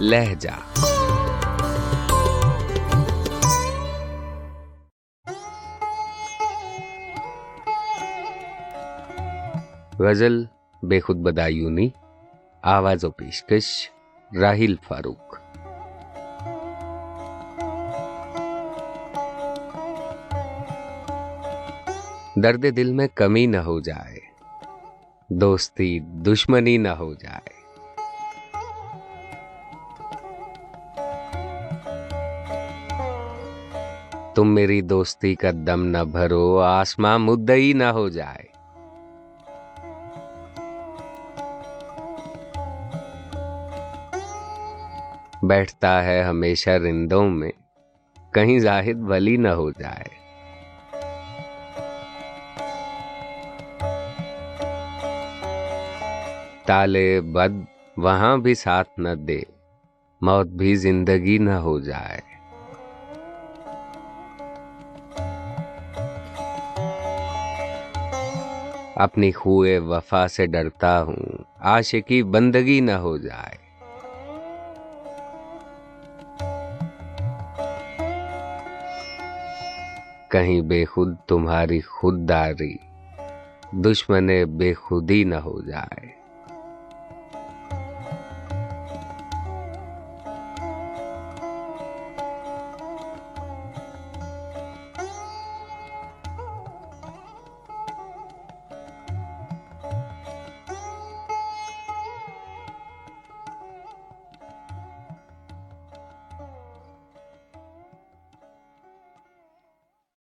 لہجہ۔ غزل بے خود بدایونی، آواز و پیشکش راہیل فاروق۔ درد دل میں کمی نہ ہو جائے، دوستی دشمنی نہ ہو جائے۔ تم میری دوستی کا دم نہ بھرو آسماں مدئی نہ ہو جائے۔ بیٹھتا ہے ہمیشہ رندوں میں، کہیں زاہد ولی نہ ہو جائے۔ تالے بد، وہاں بھی ساتھ نہ دے، موت بھی زندگی نہ ہو جائے۔ اپنی خوئے وفا سے ڈرتا ہوں۔ عاشقی بندگی نہ ہو جائے۔ کہیں بے خود تمہاری خود داری دشمن بے خودی نہ ہو جائے۔